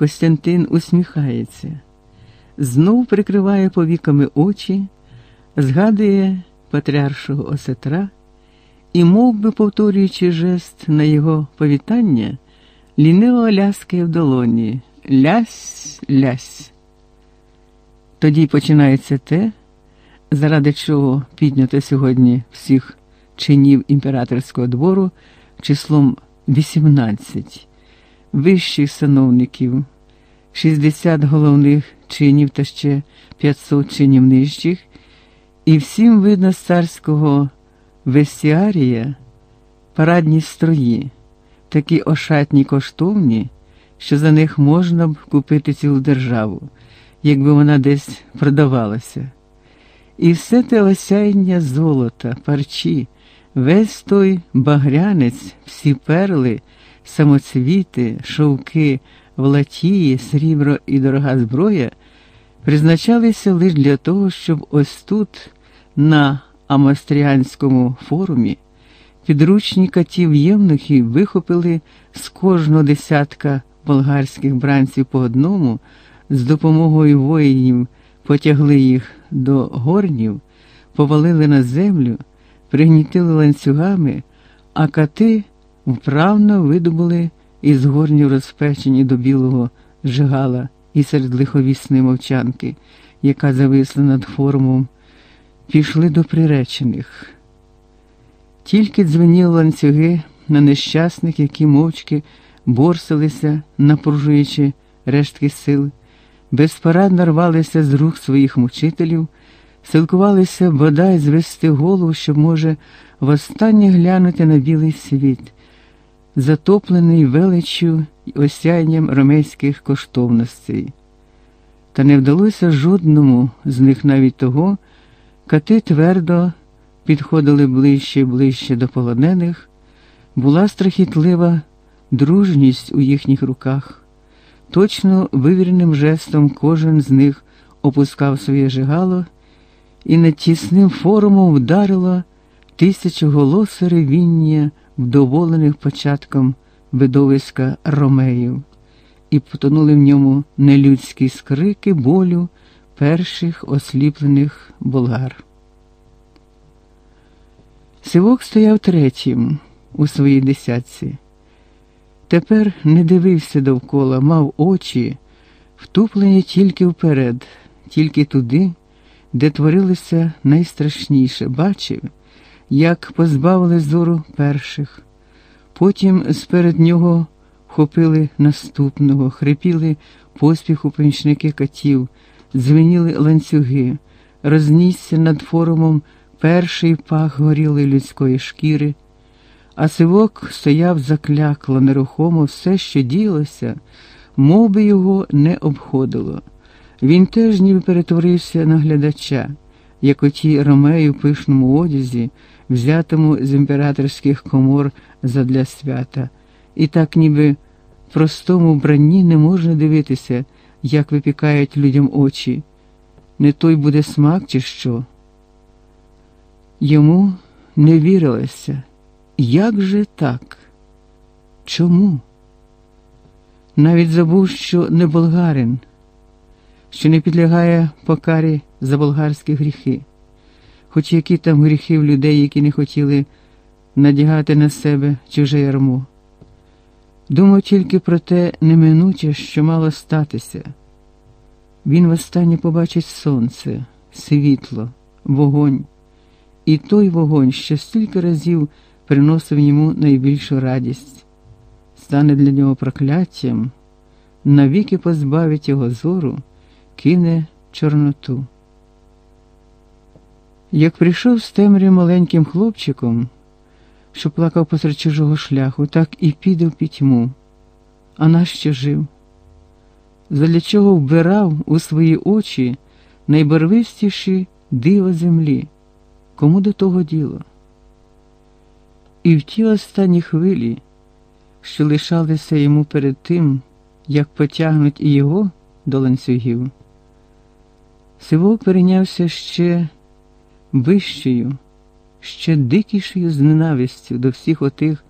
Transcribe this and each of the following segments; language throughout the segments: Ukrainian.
Костянтин усміхається, знов прикриває повіками очі, згадує патріаршого осетра і, мов би повторюючи жест на його повітання, ліниво ляскає в долоні лясь, лясь. Тоді починається те, заради чого піднято сьогодні всіх чинів імператорського двору числом 18, вищих сановників, 60 головних чинів та ще 500 чинів нижчих, і всім видно з царського вестіарія парадні строї, такі ошатні коштовні, що за них можна б купити цілу державу, якби вона десь продавалася. І все те осяяння золота, парчі, весь той багрянець, всі перли, самоцвіти, шовки, влатії, срібро і дорога зброя призначалися лише для того, щоб ось тут, на Амастріанському форумі, підручні катів євнухів вихопили з кожного десятка болгарських бранців по одному, з допомогою воїнів потягли їх до горнів, повалили на землю, пригнітили ланцюгами, а кати вправно видобули із горнів розпечені до білого жигала і серед лиховісної мовчанки, яка зависла над форумом, пішли до приречених. Тільки дзвеніли ланцюги на нещасних, які мовчки борсилися, напружуючи рештки сил, безпорадно рвалися з рук своїх мучителів, силкувалися бодай звести голову, щоб, може, востаннє глянути на білий світ, затоплений величчю і осяянням ромейських коштовностей. Та не вдалося жодному з них навіть того, кати твердо підходили ближче і ближче до полонених, була страхітлива дружність у їхніх руках. Точно вивіреним жестом кожен з них опускав своє жигало, і над тісним форумом вдарило тисячоголосе ревіння вдоволених початком видовиська ромеїв, і потонули в ньому нелюдські скрики болю перших осліплених болгар. Сивок стояв третім у своїй десятці. Тепер не дивився довкола, мав очі, втуплені тільки вперед, тільки туди, де творилося найстрашніше, бачив, як позбавили зору перших. Потім сперед нього вхопили наступного, хрипіли поспіху помічники катів, дзвеніли ланцюги, рознісся над форумом перший пах горілої людської шкіри, а сивок стояв заклякло, нерухомо, все, що ділося, мов би його не обходило. Він теж ніби перетворився на глядача, як оті ромеї в пишному одязі, взятому з імператорських комор задля свята, і так ніби простому вбранні не можна дивитися, як випікають людям очі. Не той буде смак, чи що. Йому не вірилося. Як же так? Чому? Навіть забув, що не болгарин, що не підлягає покарі за болгарські гріхи, хоч які там гріхи в людей, які не хотіли надягати на себе чуже ярмо. Думав тільки про те неминуче, що мало статися. Він востаннє побачить сонце, світло, вогонь, і той вогонь, що стільки разів приносив йому найбільшу радість, стане для нього прокляттям, навіки позбавить його зору, кине Чорноту. Як прийшов з темрі маленьким хлопчиком, що плакав посеред чужого шляху, так і піде в пітьму, а нащо жив? Задля чого вбирав у свої очі найбарвистіші диво землі, кому до того діло? І в ті останні хвилі, що лишалися йому перед тим, як потягнуть і його до ланцюгів, Сивок перейнявся ще вищою, ще дикішою з ненавистю до всіх отих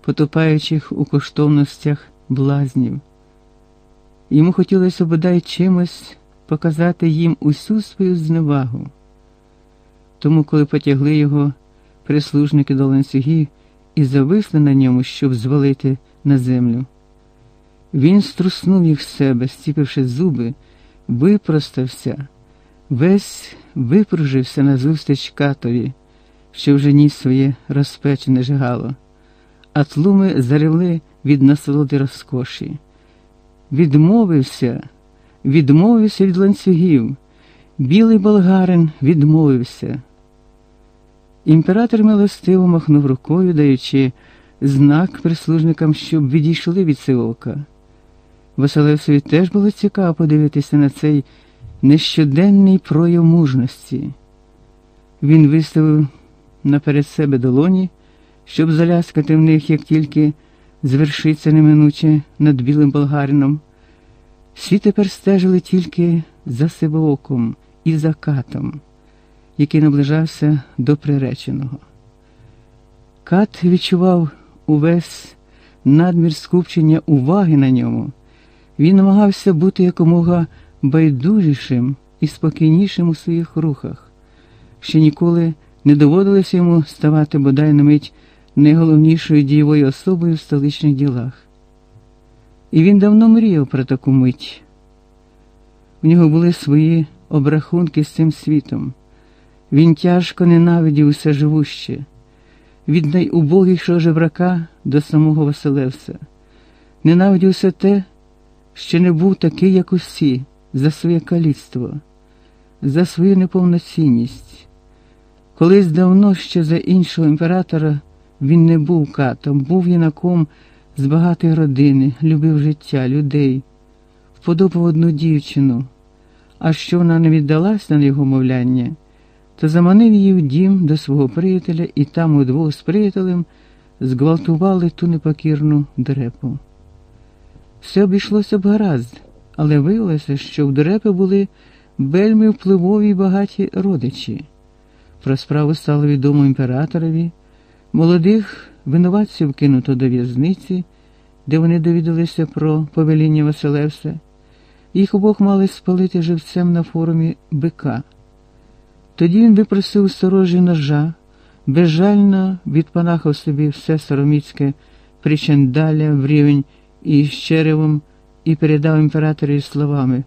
потопаючих у коштовностях блазнів. Йому хотілося бодай чимось показати їм усю свою зневагу. Тому, коли потягли його прислужники до ланцюгів і зависли на ньому, щоб звалити на землю, він струснув їх з себе, стіпивши зуби, випростався, весь випружився назустріч катові, що вже ніс своє розпечене жигало, а тлуми заревли від насолоди розкоші. Відмовився, відмовився від ланцюгів. Білий болгарин відмовився. Імператор милостиво махнув рукою, даючи знак прислужникам, щоб відійшли від Сивовка. Василевсові теж було цікаво подивитися на цей нещоденний прояв мужності. Він виставив наперед себе долоні, щоб заляскати в них, як тільки звершиться неминуче над білим болгарином. Всі тепер стежили тільки за Сивооком і за катом, який наближався до приреченого. Кат відчував увесь надмір скупчення уваги на ньому. Він намагався бути якомога байдужішим і спокійнішим у своїх рухах, ще ніколи не доводилося йому ставати бодай на мить найголовнішою дієвою особою в столичних ділах. І він давно мріяв про таку мить. У нього були свої обрахунки з цим світом. Він тяжко ненавидів усе живуще, від найубогішого жебрака до самого Василевса. Ненавидів усе те, що не був такий, як усі, за своє каліцтво, за свою неповноцінність. Колись давно ще за іншого імператора він не був катом, був юнаком з багатої родини, любив життя, людей, вподобав одну дівчину, а що вона не віддалась на його мовляння, то заманив її в дім до свого приятеля і там удвох з приятелем зґвалтували ту непокірну дрепу. Все обійшлося б гаразд, але виявилося, що в дерепи були вельми впливові й багаті родичі. Про справу стало відомо імператорові, молодих винуватців кинуто до в'язниці, де вони довідалися про повеління Василевса. Їх обох мали спалити живцем на форумі бика. Тоді він випросив сторожі ножа, безжально відпанахав собі все сороміцьке причандаля в рівень із черевом і передав імператорі словами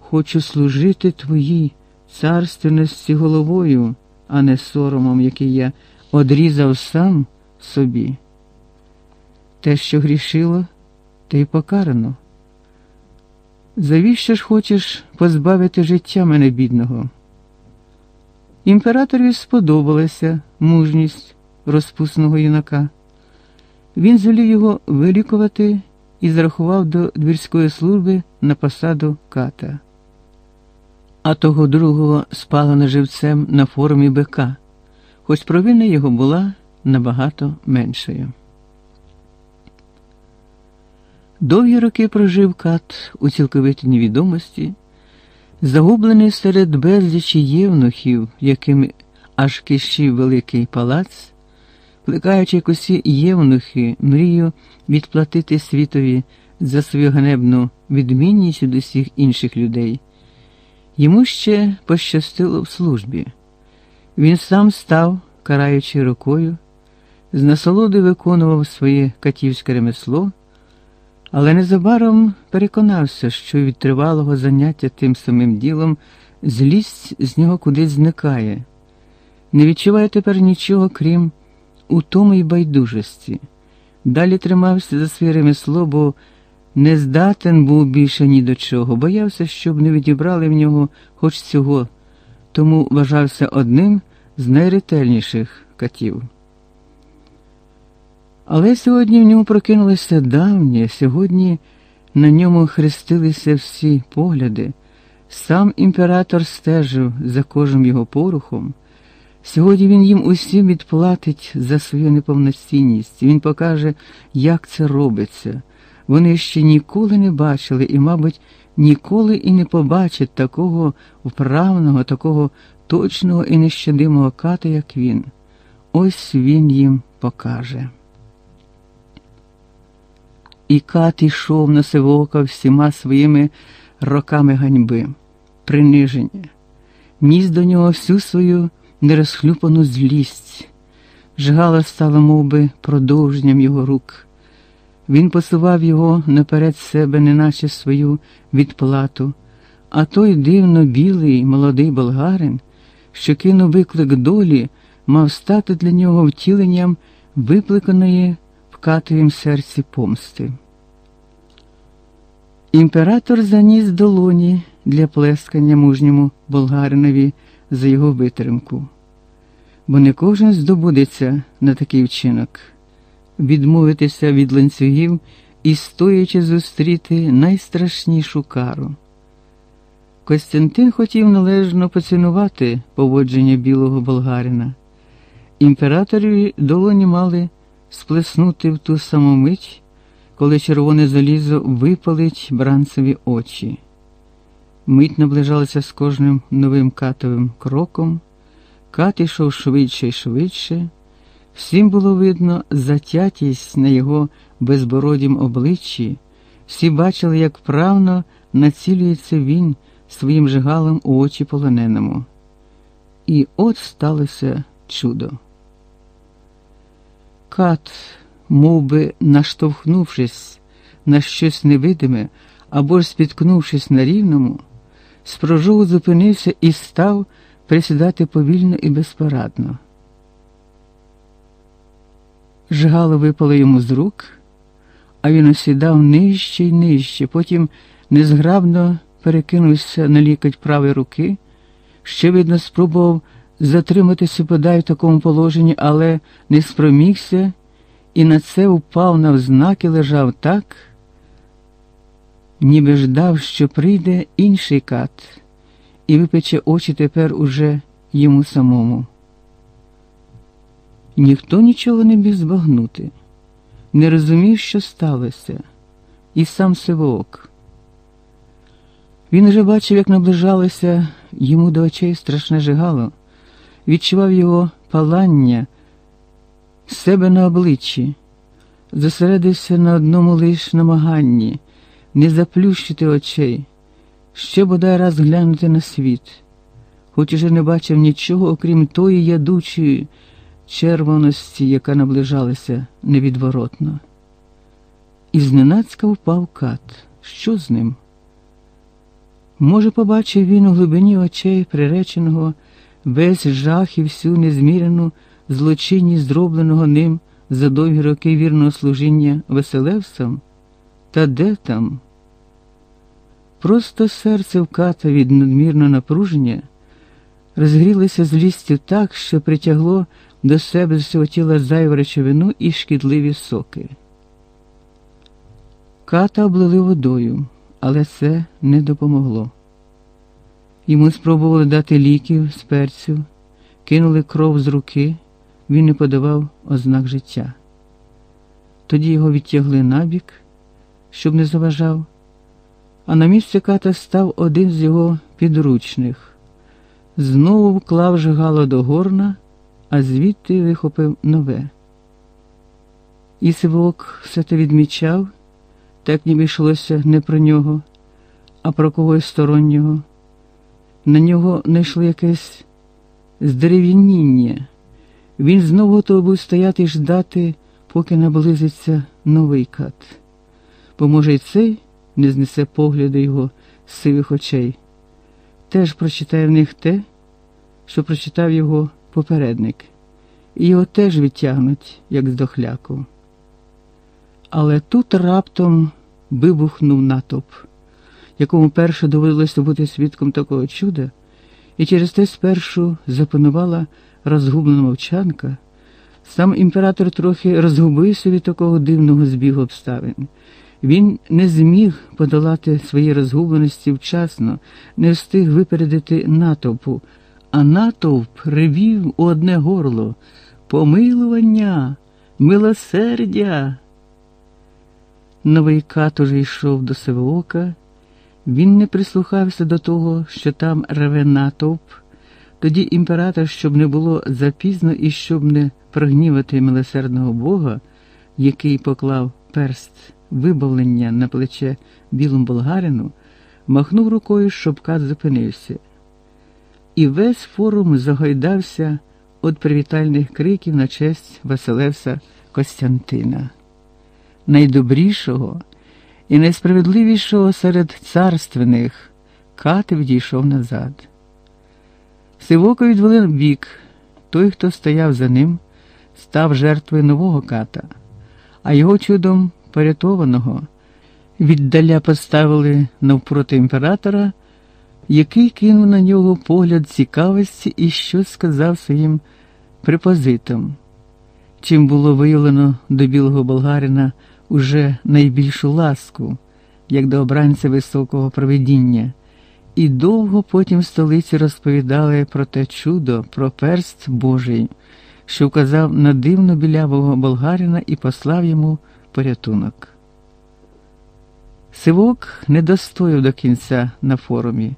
Хочу служити твоїй царственності головою, а не соромом, який я одрізав сам собі. Те, що грішило, те й покарано. Завіщо ж хочеш позбавити життя мене бідного? Імператорі сподобалася мужність розпусного юнака. Він звелів його вилікувати і зарахував до двірської служби на посаду ката. А того другого спалено живцем на форумі БК, хоч провина його була набагато меншою. Довгі роки прожив кат у цілковитій невідомості, загублений серед безлічі євнухів, якими аж кишів великий палац, плекаючи як євнухи, мрію відплатити світові за свою ганебну відмінність від усіх інших людей. Йому ще пощастило в службі. Він сам став, караючи рукою, з насолоди виконував своє катівське ремесло, але незабаром переконався, що від тривалого заняття тим самим ділом злість з нього кудись зникає, не відчуває тепер нічого, крім утоми й байдужості. Далі тримався за своє ремесло, бо не здатен був більше ні до чого, боявся, щоб не відібрали в нього хоч цього, тому вважався одним з найретельніших катів. Але сьогодні в ньому прокинулося давнє, сьогодні на ньому хрестилися всі погляди. Сам імператор стежив за кожним його порухом. Сьогодні він їм усім відплатить за свою неповноцінність. Він покаже, як це робиться. Вони ще ніколи не бачили і, мабуть, ніколи і не побачать такого вправного, такого точного і нещадимого ката, як він. Ось він їм покаже. І кат ішов на сивока всіма своїми роками ганьби, приниження, ніс до нього всю свою нерозхлюпану злість. Жгала стала мов би, продовженням його рук. Він посував його наперед себе, неначе свою відплату, а той дивно білий молодий болгарин, що кинув виклик долі, мав стати для нього втіленням випликаної в катовім серці помсти. Імператор заніс долоні для плескання мужньому болгаринові за його витримку, бо не кожен здобудеться на такий вчинок відмовитися від ланцюгів і стоячи зустріти найстрашнішу кару. Костянтин хотів належно поцінувати поводження білого болгарина. Імператорові долоні мали сплеснути в ту саму мить, коли червоне залізо випалить бранцеві очі. Мить наближалася з кожним новим катовим кроком, кат ішов швидше і швидше. Всім було видно затятість на його безбородім обличчі, всі бачили, як правно націлюється він своїм жигалом у очі полоненому. І от сталося чудо. Кат, мов би наштовхнувшись на щось невидиме або ж спіткнувшись на рівному, з зупинився і став присідати повільно і безпорадно. Жгало випало йому з рук, а він осідав нижче й нижче, потім незграбно перекинувся на лікоть правої руки, ще, видно, спробував затриматися подай в такому положенні, але не спромігся і на це впав навзнак і лежав так, ніби ждав, що прийде інший кат, і випече очі тепер уже йому самому. Ніхто нічого не міг збагнути, не розумів, що сталося, і сам Сивоок. Він уже бачив, як наближалося йому до очей страшне жигало, відчував його палання себе на обличчі, зосередився на одному лиш намаганні не заплющити очей, ще бодай раз глянути на світ, хоч уже не бачив нічого, окрім тої ядучої червоності, яка наближалася невідворотно. І зненацька впав кат. Що з ним? Може, побачив він у глибині очей приреченого весь жах і всю незмірену злочинність зробленого ним за довгі роки вірного служіння Веселевцям? Та де там? Просто серце вката від надмірного напруження розгрілося злістю так, що притягло до себе з цього тіла зайву речовину і шкідливі соки. Ката облили водою, але це не допомогло. Йому спробували дати ліків з перцю, кинули кров з руки, він не подавав ознак життя. Тоді його відтягли набік, щоб не заважав, а на місце ката став один з його підручних. Знову вклав жигало до горна а звідти вихопив нове. І Сивок все те відмічав, так ніби йшлося не про нього, а про когось стороннього. На нього не йшло якесь здерев'яніння. Він знову готовий був стояти і ждати, поки наблизиться новий кат. Бо, може, й цей не знесе погляду його сивих очей, теж прочитає в них те, що прочитав його попередник, і його теж відтягнуть, як з дохляку. Але тут раптом вибухнув натовп, якому перше довелося бути свідком такого чуда, і через те спершу запанувала розгублена мовчанка. Сам імператор трохи розгубився від такого дивного збігу обставин. Він не зміг подолати свої розгубленості вчасно, не встиг випередити натовпу а натовп ревів у одне горло помилування, милосердя. Новий кат уже йшов до Севоока. Він не прислухався до того, що там реве натовп. Тоді імператор, щоб не було запізно і щоб не прогнівати милосердного Бога, який поклав перст вибавлення на плече білому болгарину, махнув рукою, щоб кат зупинився. І весь форум загойдався від привітальних криків на честь Василевса Костянтина, найдобрішого і найсправедливішого серед царственних кат відійшов назад. Сивоко відвели бік, той, хто стояв за ним, став жертвою нового ката, а його чудом порятованого віддаля поставили навпроти імператора, який кинув на нього погляд цікавості і щось сказав своїм припозитом, чим було виявлено до білого болгарина уже найбільшу ласку, як до обранця високого провидіння. І довго потім в столиці розповідали про те чудо, про перст Божий, що вказав на дивно білявого болгарина і послав йому порятунок. Сивок не достояв до кінця на форумі.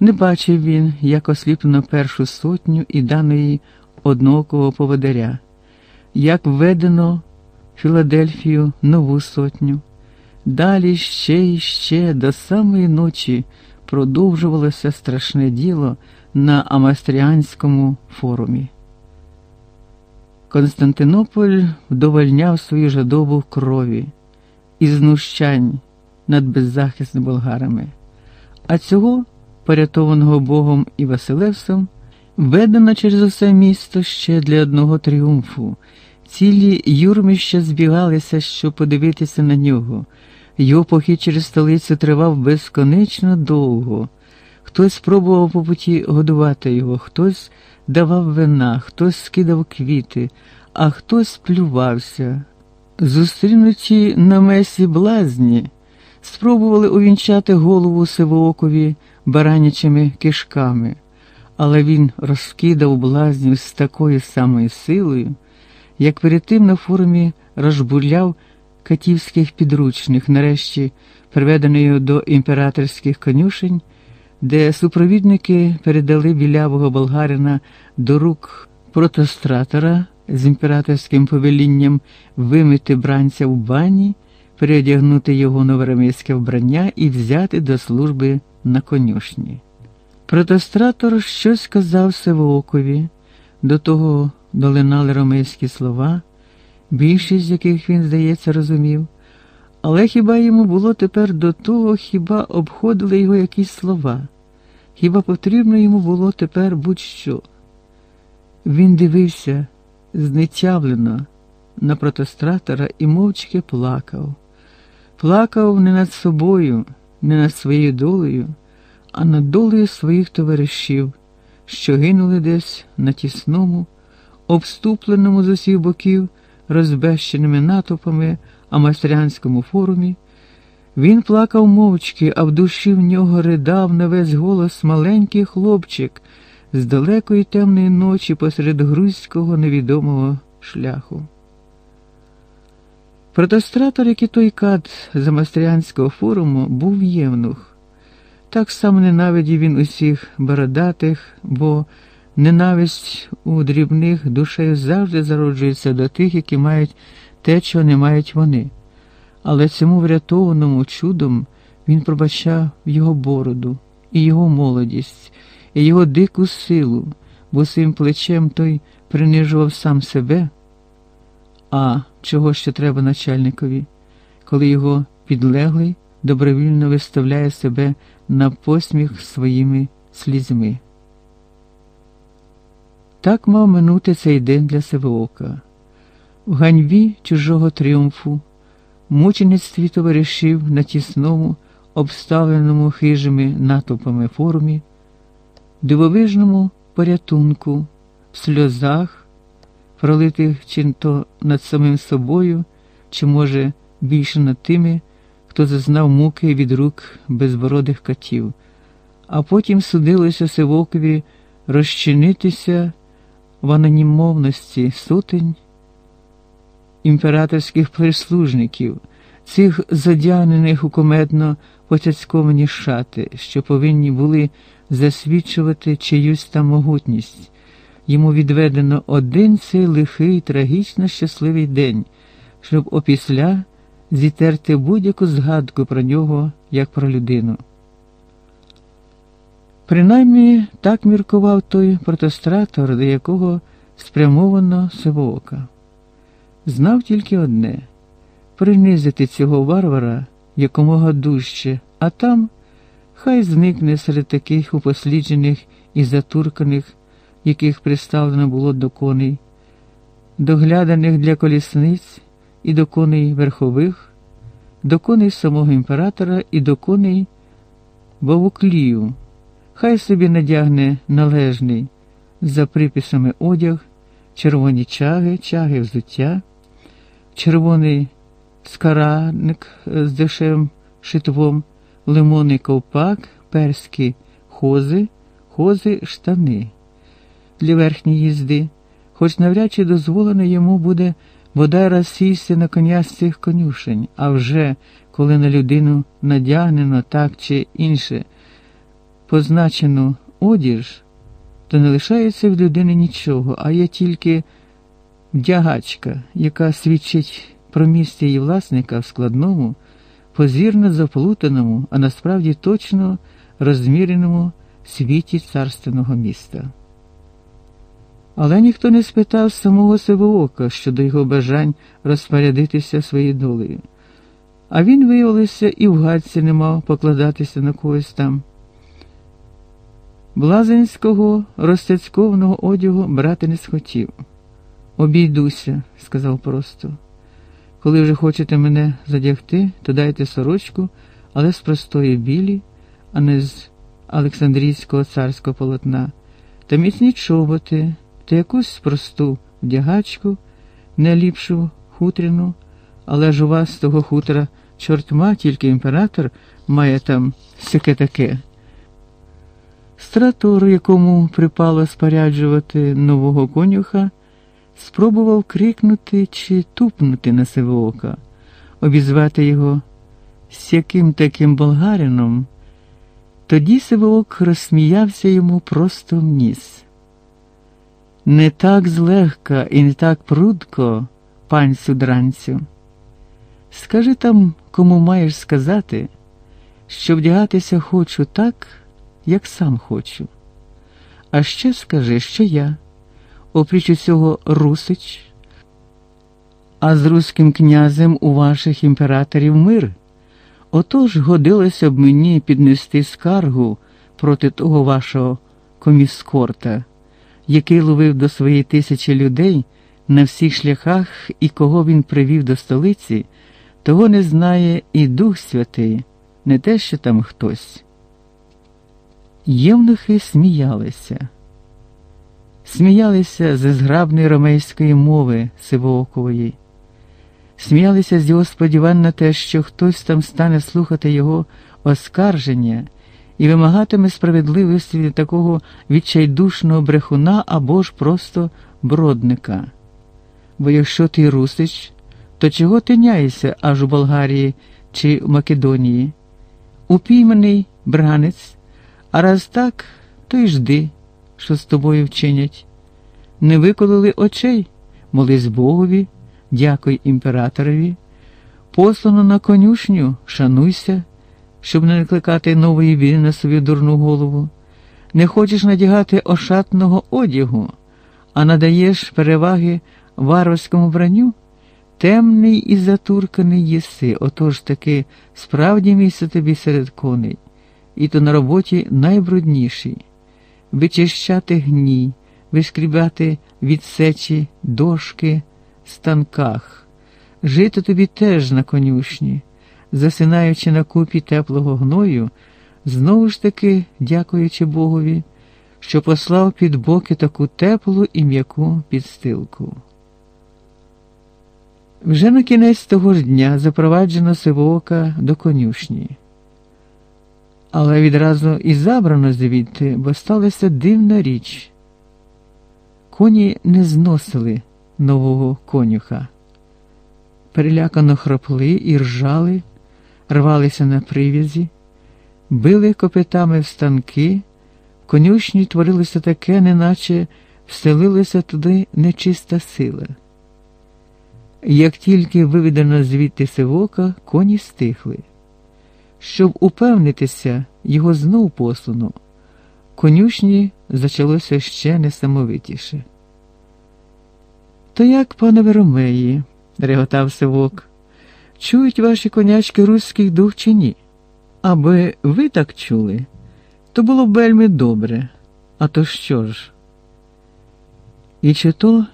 Не бачив він, як осліплено першу сотню і даної однокого поводаря, як введено Філадельфію нову сотню. Далі ще і ще до самої ночі продовжувалося страшне діло на Амастріанському форумі. Константинополь вдовольняв свою жадобу крові і знущань над беззахисними болгарами, а цього, порятованого Богом і Василевсом, ведено через усе місто ще для одного тріумфу. Цілі юрмища збігалися, щоб подивитися на нього. Його похід через столицю тривав безконечно довго. Хтось спробував по путі годувати його, хтось давав вина, хтось скидав квіти, а хтось плювався. Зустрінуті на месі блазні, спробували увінчати голову Сивоокові баранячими кишками, але він розкидав блазнів з такою самою силою, як перед тим на форумі розбурляв катівських підручних, нарешті приведеної до імператорських конюшень, де супровідники передали білявого болгарина до рук протостратора з імператорським повелінням вимити бранця в бані, переодягнути його новоремейське вбрання і взяти до служби на конюшні. Протостратор щось сказав Севоокові, до того долинали ромейські слова більшість з яких він, здається, розумів, але хіба йому було тепер до того, хіба обходили його якісь слова? Хіба потрібно йому було тепер будь-що? Він дивився знетявлено на протостратора і мовчки плакав. Плакав не над собою, не над своєю долею, а над долею своїх товаришів, що гинули десь на тісному, обступленому з усіх боків розбещеними натовпами Амастрянському форумі, він плакав мовчки, а в душі в нього ридав на весь голос маленький хлопчик з далекої темної ночі посеред грузького невідомого шляху. Протостратор, як і той кат з Амастрянського форуму, був євнух. Так само ненавидів він усіх бородатих, бо Ненависть у дрібних душею завжди зароджується до тих, які мають те, що не мають вони. Але цьому врятованому чудом він пробачав його бороду, і його молодість, і його дику силу, бо своїм плечем той принижував сам себе. А чого ще треба начальникові, коли його підлеглий добровільно виставляє себе на посміх своїми слізьми? Так мав минути цей день для Севоока. В ганьбі чужого тріумфу, мучеництві товаришів на тісному, обставленому хижими натовпами форумі, дивовижному порятунку, в сльозах, пролитих чи то над самим собою, чи, може, більше над тими, хто зазнав муки від рук безбородих катів, а потім судилося Сивокові розчинитися в анонімовності сотень імператорських прислужників, цих задягнених у комедно потяцьковані шати, що повинні були засвідчувати чиюсь там могутність. Йому відведено один цей лихий, трагічно щасливий день, щоб опісля зітерти будь-яку згадку про нього як про людину. Принаймні так міркував той протестратор, до якого спрямовано сивоока. Знав тільки одне принизити цього варвара якомога дужче, а там хай зникне серед таких упосліджених і затурканих, яких приставлено було до коней, догляданих для колісниць і до коней верхових, до коней самого імператора і до коней Бавуклію. Хай собі надягне належний за приписами одяг, червоні чаги, чаги взуття, червоний скарадник з дешевим шитвом, лимонний ковпак, перські хози, хози штани для верхньої їзди, хоч навряд чи дозволено йому буде бодай раз сісти на коня з цих конюшень, а вже коли на людину надягнено так чи інше позначену одіж, то не лишається в людини нічого, а є тільки вдягачка, яка свідчить про місце її власника в складному, позірно заплутаному, а насправді точно розміреному світі царственного міста. Але ніхто не спитав самого Сивоока щодо його бажань розпорядитися своєю долею. А він виявився і в гадці не мав покладатися на когось там. Блазенського розцяцькованого одягу брати не схотів. Обійдуся, сказав просто. Коли вже хочете мене задягти, то дайте сорочку, але з простої білі, а не з Олександрійського царського полотна, та міцні чоботи, та якусь просту вдягачку, не ліпшу хутряну, але ж у вас з того хутра чортма, тільки імператор має там всяке таке. Стратор, якому припало споряджувати нового конюха, спробував крикнути чи тупнути на Сивоока, обізвати його з яким таким болгарином. Тоді Сивоок розсміявся йому просто в ніс. Не так злегка і не так прудко, панцю дранцю. Скажи там, кому маєш сказати, що вдягатися хочу так як сам хочу. А ще скажи, що я, опріч усього Русич, а з руським князем у ваших імператорів мир. Отож годилося б мені піднести скаргу проти того вашого коміскорта, який ловив до своєї тисячі людей на всіх шляхах і кого він привів до столиці, того не знає і Дух Святий, не те, що там хтось. Євнухи сміялися, сміялися з зграбної ромейської мови Сивоокової, сміялися з його сподівань на те, що хтось там стане слухати його оскарження і вимагатиме справедливості від такого відчайдушного брехуна або ж просто бродника. Бо якщо ти русич, то чого ти няєшся аж у Болгарії чи Македонії? Упійманий бранець. А раз так, то й жди, що з тобою вчинять. Не виколили очей, молись Богові, дякуй імператорові, послано на конюшню, шануйся, щоб не накликати нової війни на свою дурну голову. Не хочеш надягати ошатного одягу, а надаєш переваги варварському бранню, темний і затурканий єси, отож таки справді місце тобі серед коней і то на роботі найбруднішій вичищати гній, вишкрібати відсечі дошки, станках, жити тобі теж на конюшні, засинаючи на купі теплого гною, знову ж таки дякуючи Богові, що послав під боки таку теплу і м'яку підстилку. Вже на кінець того ж дня запроваджено Сивоока до конюшні але відразу і забрано звідти, бо сталася дивна річ. Коні не зносили нового конюха. Перелякано хропли і ржали, рвалися на прив'язі, били копитами в станки, в конюшні творилося таке, неначе вселилася туди нечиста сила. Як тільки виведено звідти сивока, коні стихли. Щоб упевнитися, його знов посуну. Конюшні зачалося ще несамовитіше. То як, пане Веромеї, реготав сивок, чують ваші конячки руський дух чи ні? Аби ви так чули, то було б вельми добре. А то що ж? І чи то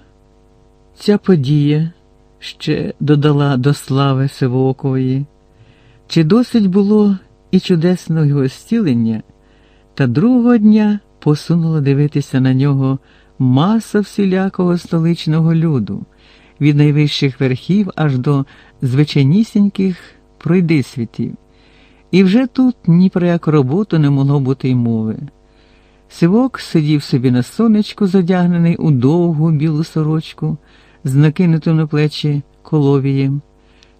ця подія ще додала до слави Сивоокової, чи досить було і чудесного його зцілення, та другого дня посунула дивитися на нього маса всілякого столичного люду, від найвищих верхів аж до звичайнісіньких пройдисвітів. І вже тут ні про яку роботу не могло бути й мови. Сивок сидів собі на сонечку, задягнений у довгу білу сорочку, з накинутим на плечі коловієм,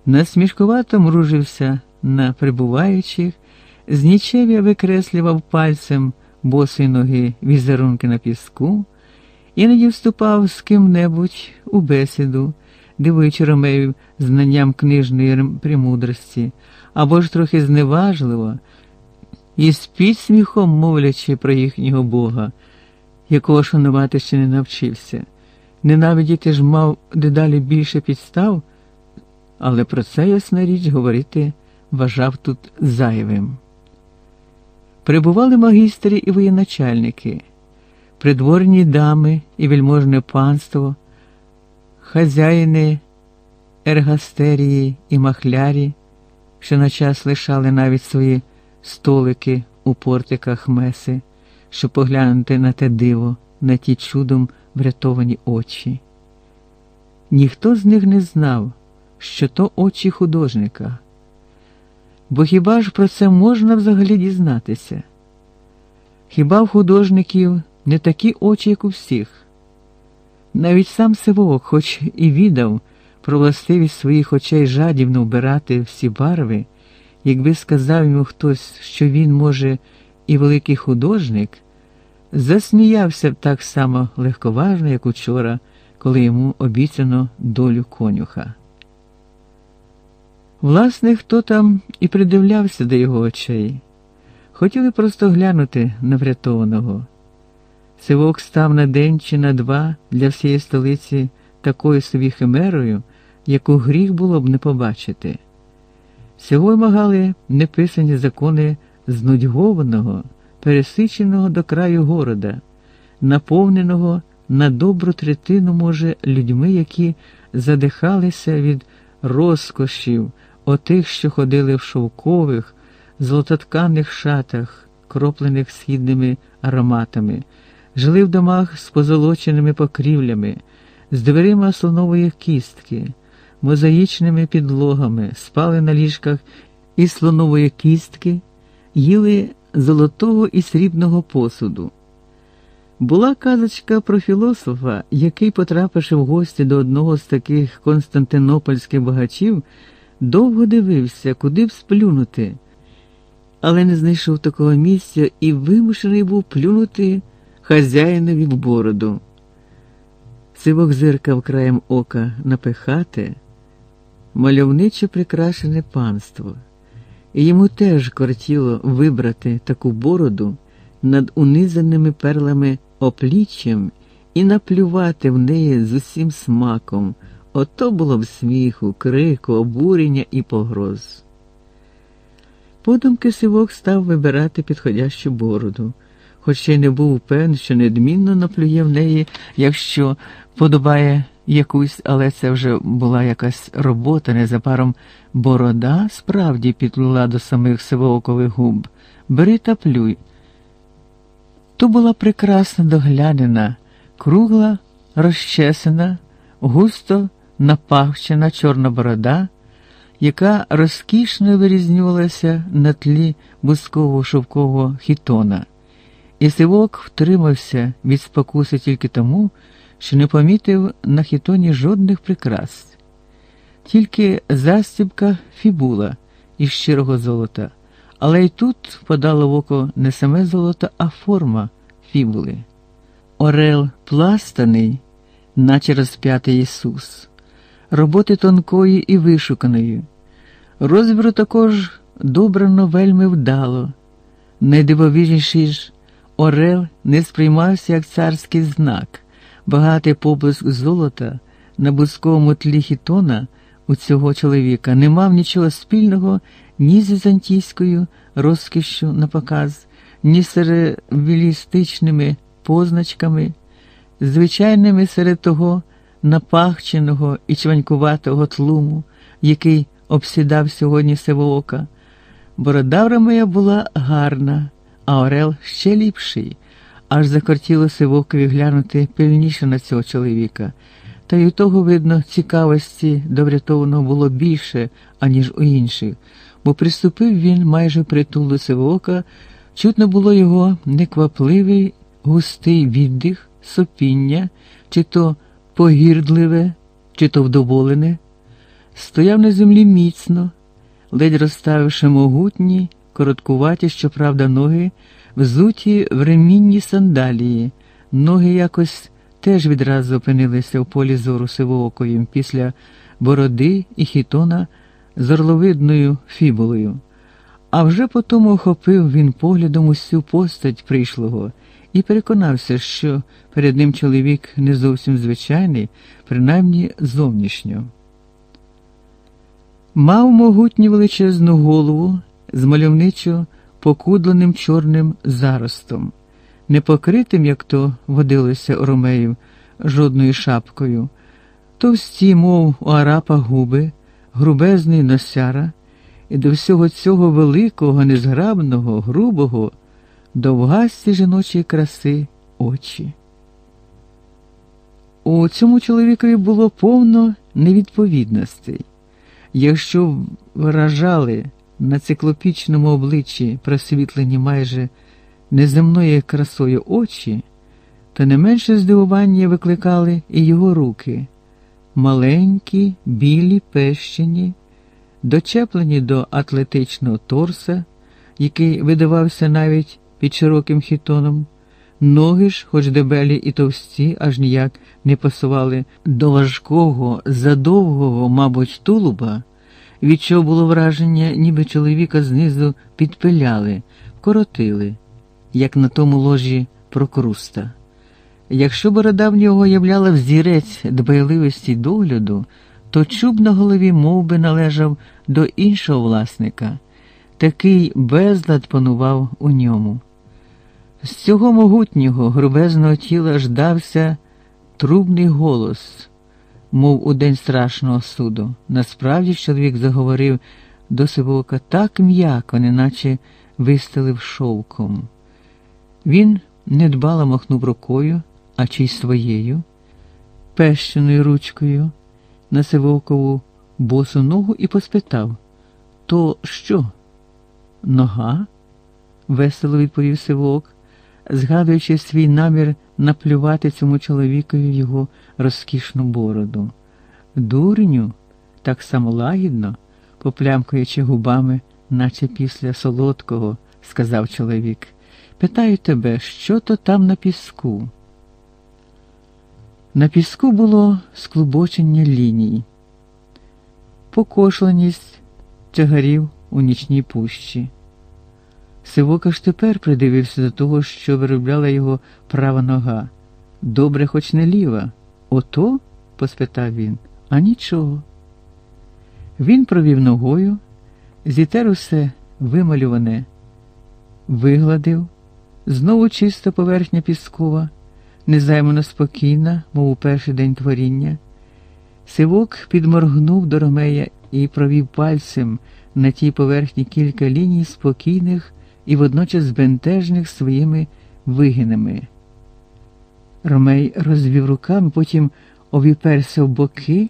насмішкувато мружився на прибуваючих, з нічев'я викреслював пальцем босої ноги візерунки на піску, іноді вступав з ким-небудь у бесіду, дивуючи ромеїв знанням книжної премудрості, або ж трохи зневажливо і з підсміхом мовлячи про їхнього Бога, якого шанувати ще не навчився. Ненавидіти ж мав дедалі більше підстав, але про це, ясна річ, говорити вважав тут зайвим. Прибували магістри і воєначальники, придворні дами і вельможне панство, хазяїни ергастерії і махлярі, що на час лишали навіть свої столики у портиках меси, щоб поглянути на те диво, на ті чудом врятовані очі. Ніхто з них не знав, що то очі художника. Бо хіба ж про це можна взагалі дізнатися? Хіба в художників не такі очі, як у всіх? Навіть сам Сивок, хоч і віддав про властивість своїх очей жадібно вбирати всі барви, якби сказав йому хтось, що він, може, і великий художник, засміявся б так само легковажно, як учора, коли йому обіцяно долю конюха. Власне, хто там і придивлявся до його очей, хотіли просто глянути на врятованого. Сивок став на день чи на два для всієї столиці такою собі химерою, яку гріх було б не побачити. Всього вимагали неписані закони знудьгованого, пересиченого до краю города, наповненого на добру третину, може, людьми, які задихалися від розкошів, отих, що ходили в шовкових, золототканих шатах, кроплених східними ароматами, жили в домах з позолоченими покрівлями, з дверима слонової кістки мозаїчними підлогами, спали на ліжках із слонової кістки, їли золотого і срібного посуду. Була казочка про філософа, який, потрапивши в гості до одного з таких константинопольських багачів, довго дивився, куди б сплюнути, але не знайшов такого місця і вимушений був плюнути хазяїнові в бороду. Сивок зиркав краєм ока напихати мальовниче прикрашене панство, і йому теж кортіло вибрати таку бороду над унизаними перлами опліччям і наплювати в неї з усім смаком. Ото було б сміху, крику, обурення і погроз. Подумки сивок став вибирати підходящу бороду, хоч ще й не був певний, що недмінно наплює в неї, якщо подобає якусь, але це вже була якась робота, незабаром борода справді підлила до самих сивоокових губ. Бери та плюй. То була прекрасна доглянена, кругла, розчесена, густо напахчена чорна борода, яка розкішно вирізнювалася на тлі бускового шовкового хітона, і сивок втримався від спокуси тільки тому, що не помітив на хітоні жодних прикрас, тільки застібка фібула із щирого золота, але й тут впадало в око не саме золото, а форма фібули. Орел пластаний, наче розп'ятий Ісус, роботи тонкої і вишуканої. Розбіру також добрано вельми вдало. Найдивовижніший ж Орел не сприймався як царський знак, багатий поблиск золота на бусковому тлі хітона у цього чоловіка не мав нічого спільного ні з візантійською розкішшю на показ, ні з серевілістичними позначками, звичайними серед того напахченого і чванькуватого тлуму, який обсідав сьогодні Сивоока. Борода моя була гарна, а Орел ще ліпший, аж закортіло Сивокові глянути пильніше на цього чоловіка. Та й у того, видно, цікавості до врятованого було більше, аніж у інших, бо приступив він майже притул до Сивоока, чутно було його неквапливий, густий віддих, сопіння, чи то погірдливе, чи то вдоволене, стояв на землі міцно, ледь розставивши могутні, короткуваті, щоправда, ноги, взуті в ремінні сандалії, ноги якось теж відразу опинилися в полі зору сивооковім після бороди і хітона з орловидною фібулою. А вже потому охопив він поглядом усю постать прийшлого і переконався, що перед ним чоловік не зовсім звичайний, принаймні зовнішньо. Мав могутню величезну голову з мальовничо покудленим чорним заростом, не покритим, як то водилося у ромеїв, жодною шапкою, товсті, мов у арапа губи, грубезний носяра, і до всього цього великого, незграбного, грубого довгасті жіночої краси очі. У цьому чоловікові було повно невідповідностей. Якщо виражали на циклопічному обличчі просвітлені майже неземною красою очі, то не менше здивування викликали і його руки маленькі, білі пещені, дочеплені до атлетичного торса, який видавався навіть під широким хітоном. Ноги ж, хоч дебелі і товсті, аж ніяк не пасували до важкого, задовгого, мабуть, тулуба, від чого було враження, ніби чоловіка знизу підпиляли, вкоротили, як на тому ложі прокруста. Якщо борода в нього являла взірець дбайливості догляду, то чуб на голові мов би, належав до іншого власника, такий безлад панував у ньому. З цього могутнього, грубезного тіла ждався трубний голос, мов у день страшного суду. Насправді чоловік заговорив до Сивока так м'яко, неначе вистелив шовком. Він недбало махнув рукою, а чи й своєю, пещеною ручкою на Сивокову босу ногу і поспитав То що? Нога? весело відповів Сивок згадуючи свій намір наплювати цьому чоловікові його розкішну бороду. Дурню, так само лагідно, поплямкуючи губами, наче після солодкого, сказав чоловік. Питаю тебе, що то там на піску? На піску було склубочення ліній, покошленість чагарів у нічній пущі. Сивока ж тепер придивився до того, що виробляла його права нога. Добре, хоч не ліва. Ото? поспитав він, а нічого. Він провів ногою, зітер усе вималюване, вигладив, знову чиста поверхня піскова, незаймано спокійна, мов у перший день творіння. Сивок підморгнув до Ромея і провів пальцем на тій поверхні кілька ліній спокійних і водночас збентежних своїми вигинами. Ромей розвів руками, потім обіперся в боки,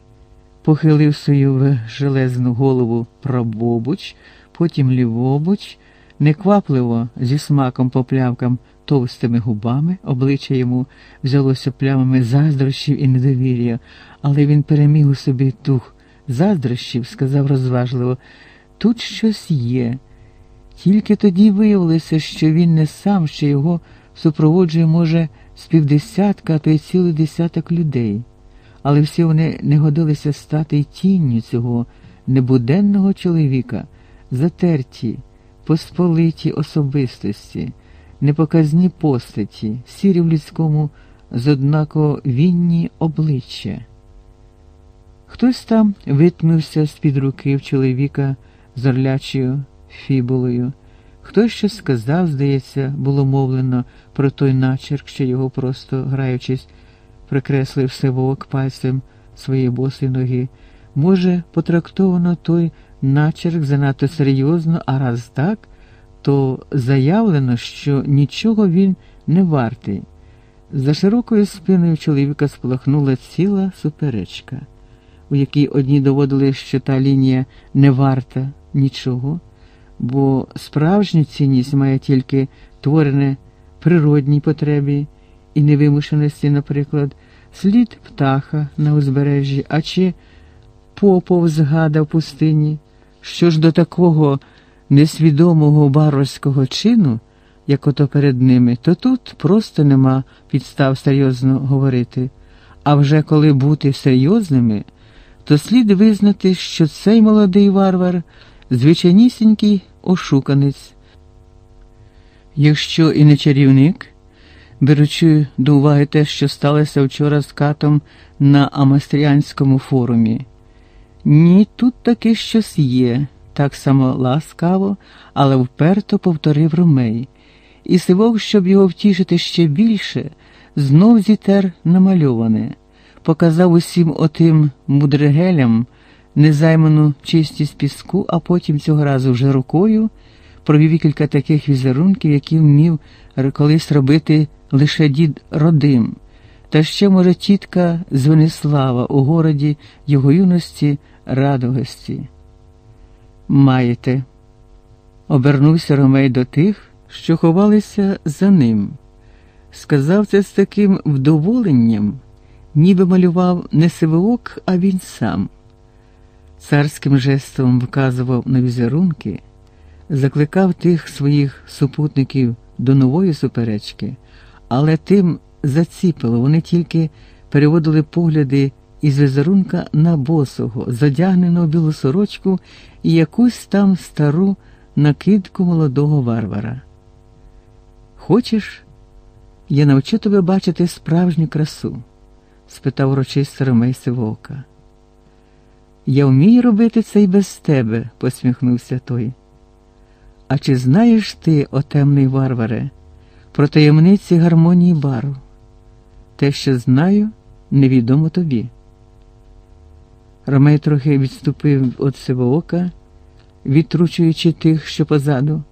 похилив свою железну голову правобоч, потім лівобоч, неквапливо зі смаком по плявкам товстими губами, обличчя йому взялося плямами заздрощів і недовір'я, але він переміг у собі дух заздрощів, сказав розважливо, тут щось є. Тільки тоді виявилося, що він не сам, що його супроводжує, може, з півдесятка, а то й цілий десяток людей. але всі вони не годилися стати й тінню цього небуденного чоловіка, затерті, посполиті особистості, непоказні постаті, сірі в людському з однаково вінні обличчя. Хтось там витмився з-під руки в чоловіка з орлячою фібулою. Хтось щось сказав, здається, було мовлено про той начерк, що його просто граючись, прикреслив сивок пальцем своєї босої ноги. Може, потрактовано той начерк занадто серйозно, а раз так, то заявлено, що нічого він не вартий. За широкою спиною чоловіка сполохнула ціла суперечка, у якій одні доводили, що та лінія не варта нічого, бо справжня цінність має тільки творене природній потребі і невимушеності, наприклад, слід птаха на узбережжі, а чи попов згада в пустині, що ж до такого несвідомого барорського чину як ото перед ними, то тут просто нема підстав серйозно говорити. А вже коли бути серйозними, то слід визнати, що цей молодий варвар звичайнісінький ошуканець. Якщо і не чарівник, беручи до уваги те, що сталося вчора з катом на Амастріанському форумі, ні, тут таки щось є, так само ласкаво, але вперто повторив Ромей і сивок, щоб його втішити ще більше, знов зітер намальоване, показав усім отим мудрегелям незайману чистість піску, а потім цього разу вже рукою провів кілька таких візерунків, які вмів колись робити лише дід родим, та ще, може, тітка Звенислава у городі його юності радогості. Маєте, обернувся Ромей до тих що ховалися за ним. Сказав це з таким вдоволенням, ніби малював не Сивоок, а він сам. Царським жестом вказував на візерунки, закликав тих своїх супутників до нової суперечки, але тим заціпило, вони тільки переводили погляди із візерунка на босого, задягненого білу сорочку і якусь там стару накидку молодого варвара. Хочеш, я навчу тебе бачити справжню красу? спитав урочисто Ромей Сивока. Я вмію робити це й без тебе, посміхнувся той. А чи знаєш ти, о темний варваре, про таємниці гармонії бару? Те, що знаю, невідомо тобі. Ромей трохи відступив від Сивоока, відтручуючи тих, що позаду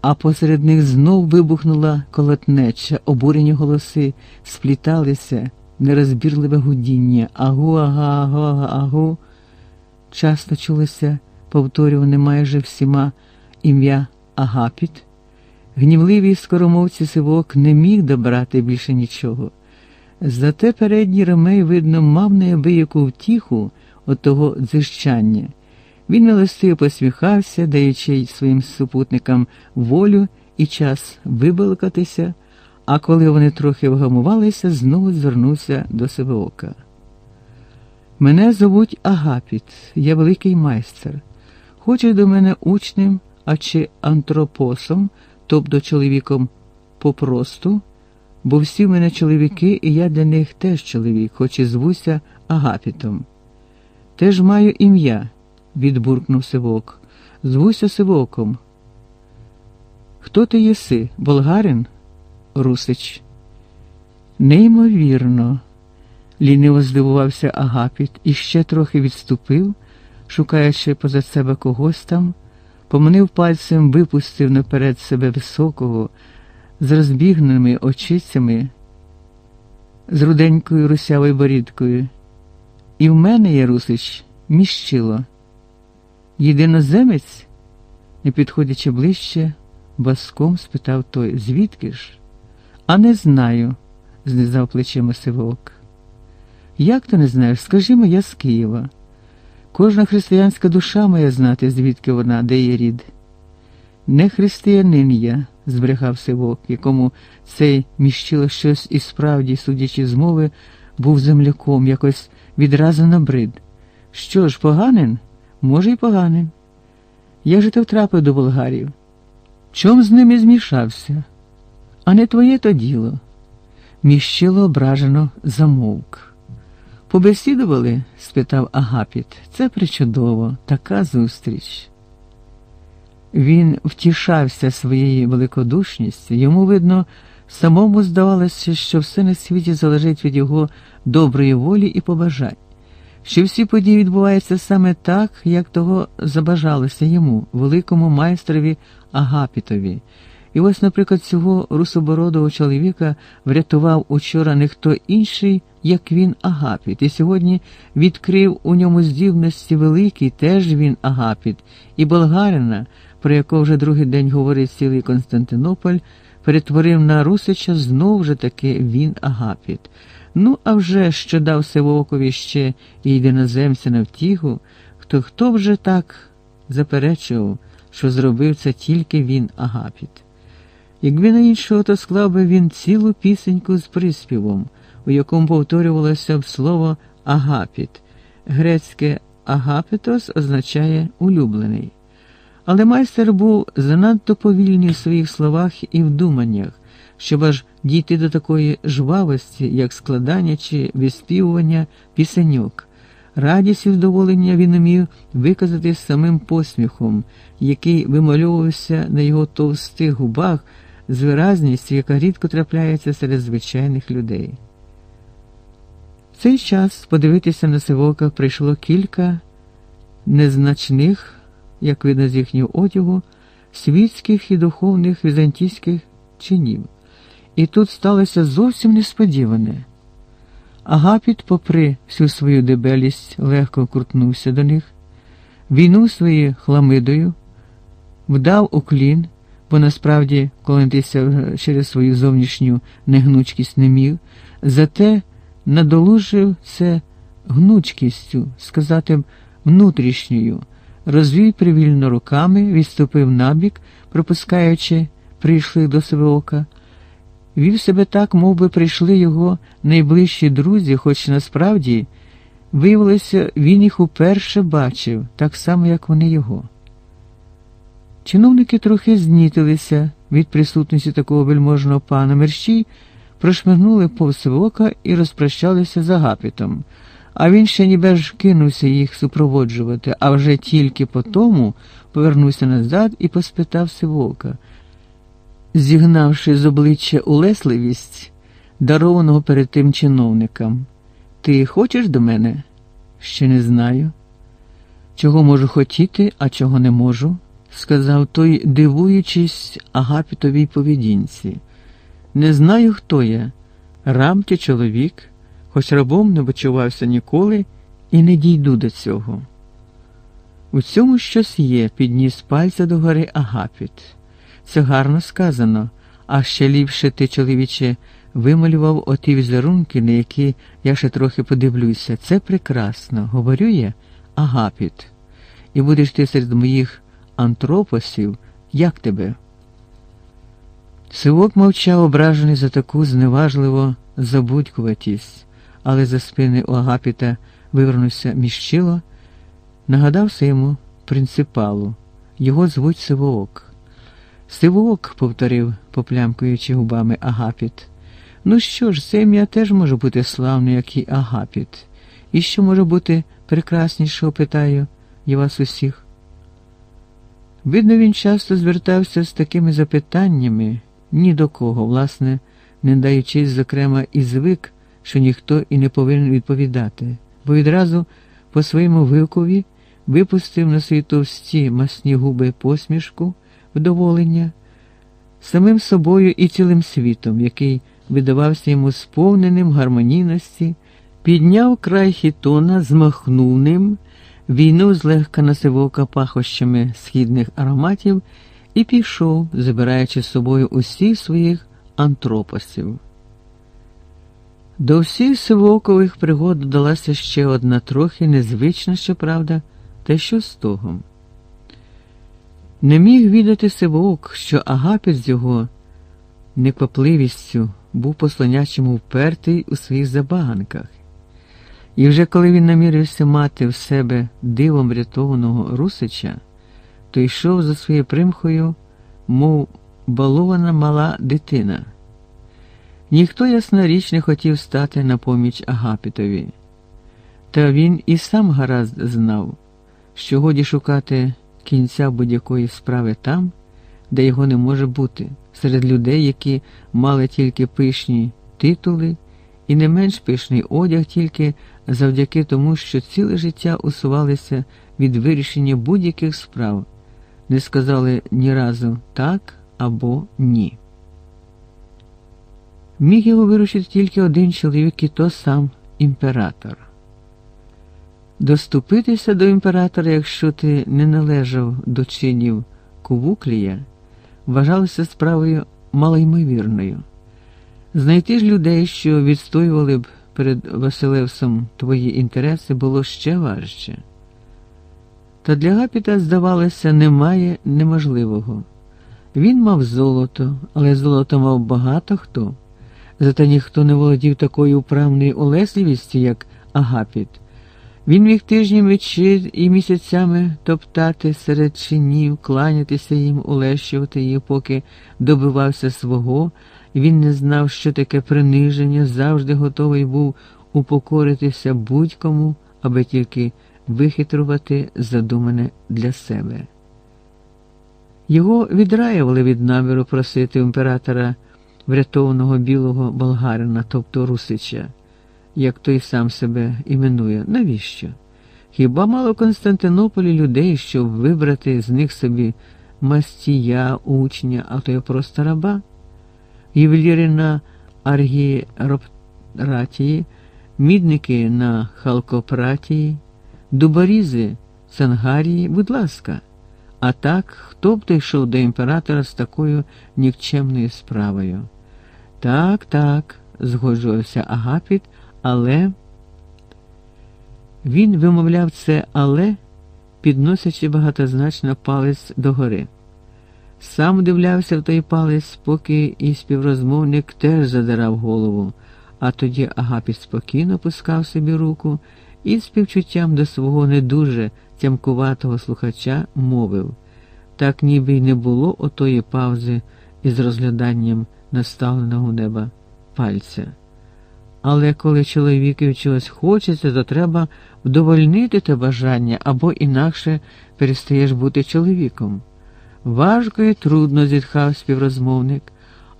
а посеред них знов вибухнула колотнеча, обурені голоси спліталися, нерозбірливе гудіння, агу, ага, агу, ага, агу. Часто чулося, повторюване майже всіма ім'я Агапіт. Гнівливий скоромовці сивок не міг добрати більше нічого. Зате передній Ромей, видно, мав неабияку втіху от того дзижчання. Він милостиво посміхався, даючи своїм супутникам волю і час вибалкатися, а коли вони трохи вгамувалися, знову звернувся до себе ока. Мене зовуть Агапіт, я великий майстер. Хочеш до мене учнем, а чи антропосом, тобто чоловіком попросту, бо всі в мене чоловіки, і я для них теж чоловік, хоч і звуся Агапітом. Теж маю ім'я відбуркнув сивок. Звуся сивоком. Хто ти єси? Болгарин? Русич. Неймовірно, ліниво здивувався Агапіт і ще трохи відступив, шукаючи поза себе когось там, поманив пальцем, випустив наперед себе високого, з розбігненими очицями, з руденькою русявою борідкою. І в мене є Русич, міщило. Єдиноземець, не підходячи ближче, баском спитав той, звідки ж? А не знаю, знизав плечима сивок. Як ти не знаєш? Скажімо, я з Києва. Кожна християнська душа має знати, звідки вона, де є рід. Не християнин я, збрехав сивок, якому цей міщило щось і справді, судячи з мови, був земляком, якось відразу набрид. Що ж, поганин? Може, й поганин. Як же ти втрапив до болгарів? Чом з ними змішався? А не твоє то діло. Міщило ображено замовк. Побесідували? спитав Агапіт. Це причудово, така зустріч. Він втішався своєю великодушністю, йому, видно, самому здавалося, що все на світі залежить від його доброї волі і побажань, що всі події відбуваються саме так, як того забажалося йому, великому майстрові Агапітові. І ось, наприклад, цього русобородого чоловіка врятував учора не хто інший, як він Агапіт, і сьогодні відкрив у ньому здібності великі, теж він Агапіт, і болгарина, про якого вже другий день говорить цілий Константинополь, перетворив на Русича знов же таки він Агапіт. Ну, а вже що дав Сивокові ще і єдиноземця на втіху, хто хто вже так заперечував, що зробив це тільки він Агапіт. Якби на іншого, то склав би він цілу пісеньку з приспівом, у якому повторювалося б слово агапіт. Грецьке агапетос означає улюблений. Але майстер був занадто повільний в своїх словах і вдуманнях, щоб аж дійти до такої жвавості, як складання чи виспівування пісеньок. Радість і вдоволення він умів виказати самим посміхом, який вимальовувався на його товстих губах з виразністю, яка рідко трапляється серед звичайних людей. В цей час подивитися на Сивока прийшло кілька незначних, як видно з їхнього одягу, світських і духовних візантійських чинів. І тут сталося зовсім несподіване. Агапіт, попри всю свою дебелість, легко крутнувся до них, війну своєю хламидою, вдав уклін бо насправді колонитися через свою зовнішню негнучкість не міг, зате надолужив це гнучкістю, сказати внутрішньою, розвів привільно руками, відступив набік, пропускаючи прийшли до себе ока. Вів себе так, мов би прийшли його найближчі друзі, хоч насправді, виявилося, він їх уперше бачив, так само, як вони його. Чиновники трохи знітилися від присутності такого вельможного пана мерщій, прошмигнули повз ока і розпрощалися за гапітом. А він ще ніби ж кинувся їх супроводжувати, а вже тільки по тому повернувся назад і поспитав Сивока, зігнавши з обличчя улесливість, дарованого перед тим чиновникам. Ти хочеш до мене? Ще не знаю. Чого можу хотіти, а чого не можу сказав той, дивуючись Агапітовій поведінці. Не знаю, хто я, раб чи чоловік, хоч рабом не почувався ніколи і не дійду до цього. У цьому щось є, підніс пальця до гори Агапіт. Це гарно сказано, а ще ліпше ти, чоловіче, вималював оті візерунки, на які я ще трохи подивлюся. Це прекрасно, говорю я, Агапіт, і будеш ти серед моїх антропосів, як тебе? Сивок мовчав, ображений за таку зневажливо забудькуватість, але за спини у Агапіта вивернувся міщило, нагадався йому принципалу. Його звуть Сивоок. Сивоок, повторив, поплямкуючи губами Агапіт. Ну що ж, це ім'я теж може бути славне, як і Агапіт. І що може бути прекраснішого, питаю я вас усіх. Видно, він часто звертався з такими запитаннями ні до кого, власне, не даючись, зокрема, і звик, що ніхто і не повинен відповідати, бо відразу по своєму вилкові випустив на свої товсті масні губи посмішку, вдоволення, самим собою і цілим світом, який видавався йому сповненим гармонійності, підняв край хітона, змахнув ним. Війну злегка насивав пахощами східних ароматів і пішов, забираючи з собою усіх своїх антропосів. До всіх сивокових пригод додалася ще одна трохи незвична, щоправда, та що з того. Не міг відати Сивок, що Агапіт з його неквапливістю був посланячому впертий у своїх забаганках І вже коли він намірився мати в себе дивом врятованого Русича, то йшов за своєю примхою, мов балована мала дитина. Ніхто, ясна річ, не хотів стати на поміч Агапітові. Та він і сам гаразд знав, що годі шукати кінця будь-якої справи там, де його не може бути, серед людей, які мали тільки пишні титули і не менш пишний одяг тільки завдяки тому, що ціле життя усувалися від вирішення будь-яких справ, не сказали ні разу так або ні. Міг його вирушити тільки один чоловік, і то сам імператор. Доступитися до імператора, якщо ти не належав до чинів Кувуклія, вважалося справою малоймовірною. Знайти ж людей, що відстоювали б перед Василевсом твої інтереси, було ще важче. Та для Гапіта, здавалося, немає неможливого. Він мав золото, але золото мав багато хто. Зате ніхто не володів такою управною улесливістю, як Агапіт. Він міг тижнями чи і місяцями топтати серед чинів, кланятися їм, улещувати їх, поки добивався свого, він не знав, що таке приниження, завжди готовий був упокоритися будь-кому, аби тільки вихитрувати задумане для себе. Його відраювали від наміру просити імператора врятованого білого болгарина, тобто Русича як той сам себе іменує, навіщо? Хіба мало Константинополі людей, щоб вибрати з них собі мастія, учня, а то й просто раба? Ювеліри на аргіропратії, мідники на халкопратії, дубарізи, сангарії, будь ласка. А так, хто б дійшов до імператора з такою нікчемною справою? Так, так, згоджувався Агапіт але він вимовляв це але, підносячи багатозначно палець догори. Сам дивлявся в той палець, поки і співрозмовник теж задирав голову, а тоді Агапіт спокійно пускав собі руку і співчуттям до свого не дуже тямкуватого слухача мовив так ніби й не було отої паузи із розгляданням наставленого неба пальця. Але коли чоловікові чогось хочеться, то треба вдовольнити те бажання або інакше перестаєш бути чоловіком. Важко і трудно зітхав співрозмовник,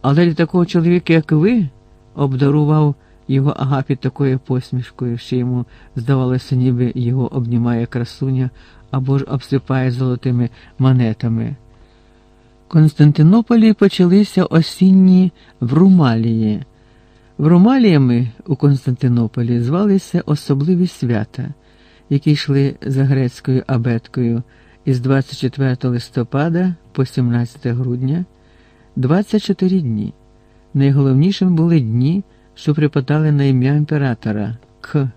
але для такого чоловіка, як ви, обдарував його Агапіт такою посмішкою, що йому здавалося, ніби його обнімає красуня або ж обсипає золотими монетами. В Константинополі почалися осінні врумалії. Вромаліями у Константинополі звалися особливі свята, які йшли за грецькою абеткою із 24 листопада по 17 грудня 24 дні. Найголовнішими були дні, що припадали на ім'я імператора К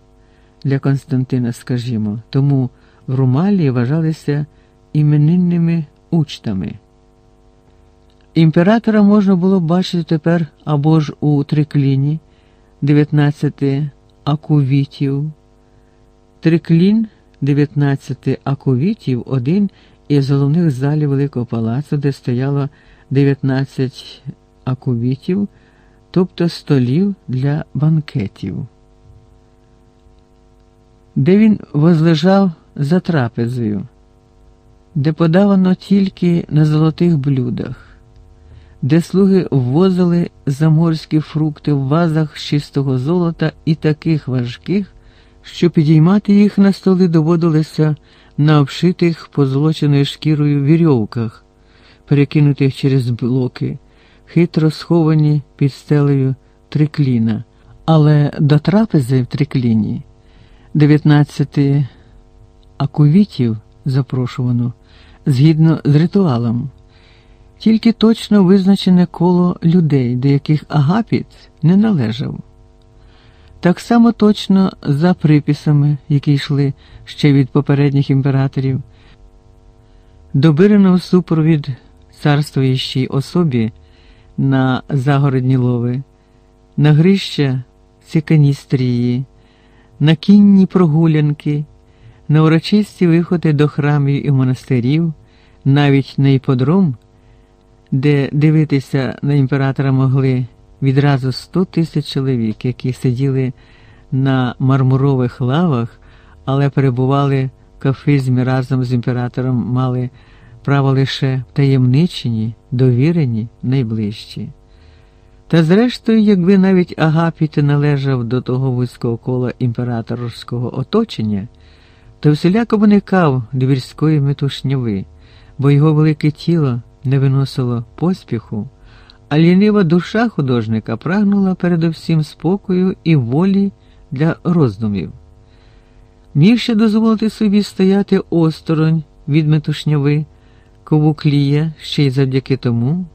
для Константина, скажімо, тому в Румалії вважалися іменинними учтами. Імператора можна було бачити тепер або ж у трикліні 19 акувітів. Триклін 19 акувітів один із головних залів Великого палацу, де стояло 19 акувітів, тобто столів для банкетів, де він возлежав за трапезою, де подавано тільки на золотих блюдах де слуги ввозили заморські фрукти в вазах чистого золота і таких важких, що підіймати їх на столи доводилося на обшитих позолоченою шкірою вірьовках, перекинутих через блоки, хитро сховані під стелею трикліна. Але до трапези в трикліні 19 акувітів запрошувано згідно з ритуалом тільки точно визначене коло людей, до яких Агапіт не належав. Так само точно за приписами, які йшли ще від попередніх імператорів, добирено супровід царствуючій особі на загородні лови, на грища Циканістрії, на кінні прогулянки, на урочисті виходи до храмів і монастирів, навіть на іподром, де дивитися на імператора могли відразу сто тисяч чоловік, які сиділи на мармурових лавах, але перебували в кафизмі разом з імператором, мали право лише таємничені, довірені, найближчі. Та зрештою, якби навіть Агапіт належав до того вузького кола імператорського оточення, то всіляко виникав двірської метушняви, бо його велике тіло не виносило поспіху, а лінива душа художника прагнула передовсім спокою і волі для роздумів. Міг ще дозволити собі стояти осторонь від метушняви, ковуклія ще й завдяки тому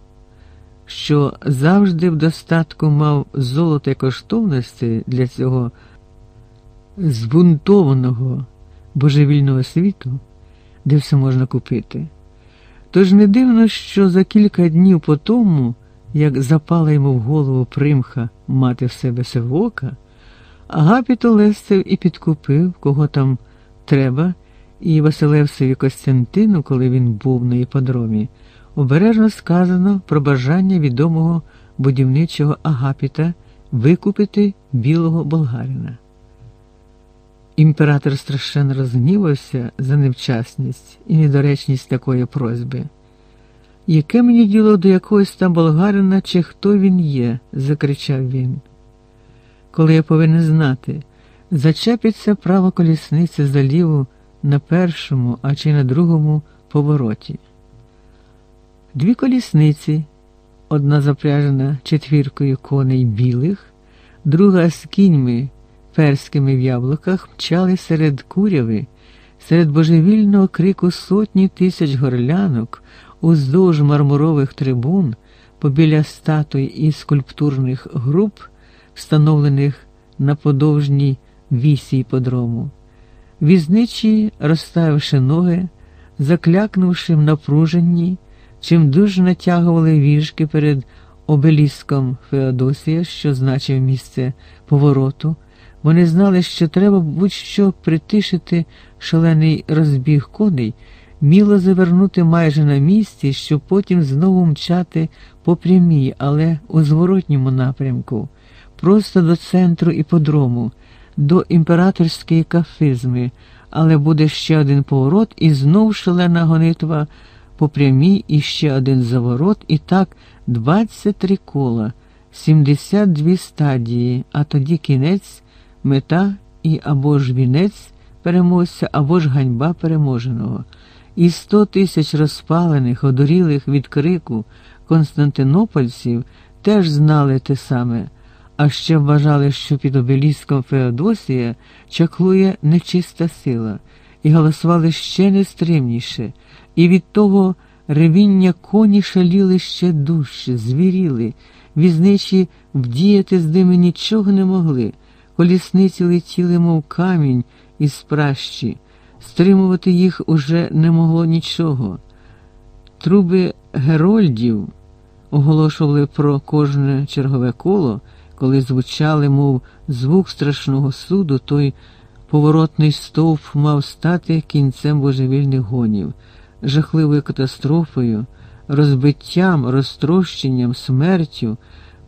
що завжди в достатку мав золоте коштовності для цього збунтованого божевільного світу, де все можна купити. Тож не дивно, що за кілька днів по тому, як запала йому в голову примха мати в себе севока, Агапіт олесив і підкупив, кого там треба, і Василевсові Костянтину, коли він був на іподромі обережно сказано про бажання відомого будівничого Агапіта викупити білого болгарина. Імператор страшенно розгнівався за невчасність і недоречність такої просьби. Яке мені діло до якогось там болгарина, чи хто він є? закричав він. Коли я повинен знати, зачепиться право колісниці за ліву на першому, а чи на другому повороті. Дві колісниці, одна запряжена четвіркою коней білих, друга з кіньми перськими в яблуках, мчали серед куряви, серед божевільного крику сотні тисяч горлянок, уздовж мармурових трибун, побіля статуй і скульптурних груп, встановлених на подовжній вісі подрому. Візничі, розставивши ноги, заклякнувши в напруженні, чим дуже натягували віжки перед обеліском Феодосія, що значив місце повороту, вони знали, що треба будь-що притишити шалений розбіг коней, міло завернути майже на місці, щоб потім знову мчати по прямій, але у зворотньому напрямку, просто до центру іподрому, до імператорської кафизми, але буде ще один поворот і знов шалена гонитва по прямій і ще один заворот, і так 23 кола, 72 стадії, а тоді кінець, мета і або ж вінець переможця, або ж ганьба переможеного. І сто тисяч розпалених, одурілих від крику константинопольців теж знали те саме, а ще вважали, що під обеліском Феодосія чаклує нечиста сила, і голосували ще нестримніше і від того ревіння коні шаліли ще дужче, звіріли, візничі вдіяти з ними нічого не могли, колісниці летіли, мов камінь із пращі, стримувати їх уже не могло нічого. Труби герольдів оголошували про кожне чергове коло, коли звучали, мов звук страшного суду, той поворотний стовп мав стати кінцем божевільних гонів жахливою катастрофою, розбиттям, розтрощенням, смертю,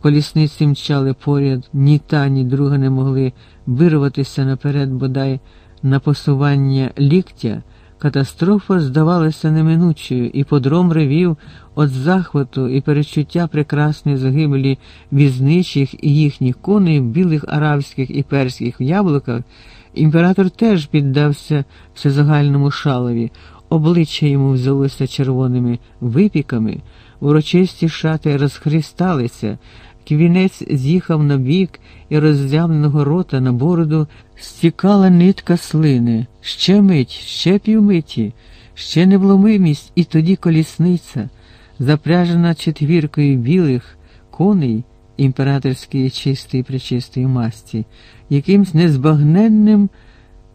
колісниці мчали поряд, ні та, ні друга не могли вирватися наперед, бодай на посування ліктя. Катастрофа здавалася неминучою, і подром ревів від захвату і перечуття прекрасної загибелі візничих і їхніх коней, в білих арабських і перських яблуках. Імператор теж піддався всезагальному шалові. Обличчя йому взялося червоними випіками, урочисті шати розхрісталися, квінець з'їхав на бік і роззявленого рота на бороду стікала нитка слини. Ще мить, ще півмиті, ще невломимість, і тоді колісниця, запряжена четвіркою білих коней імператорської чистої причистої масті, якимсь незбагненним.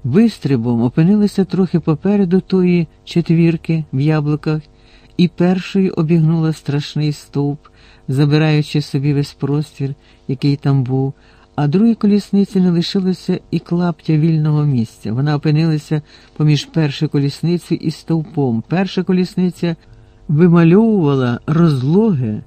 Вистрибом опинилися трохи попереду тої четвірки в яблуках, і першою обігнула страшний стовп, забираючи собі весь простір, який там був, а другій колісниці не лишилося і клаптя вільного місця. Вона опинилася поміж першою колісницею і стовпом. Перша колісниця вимальовувала розлоге,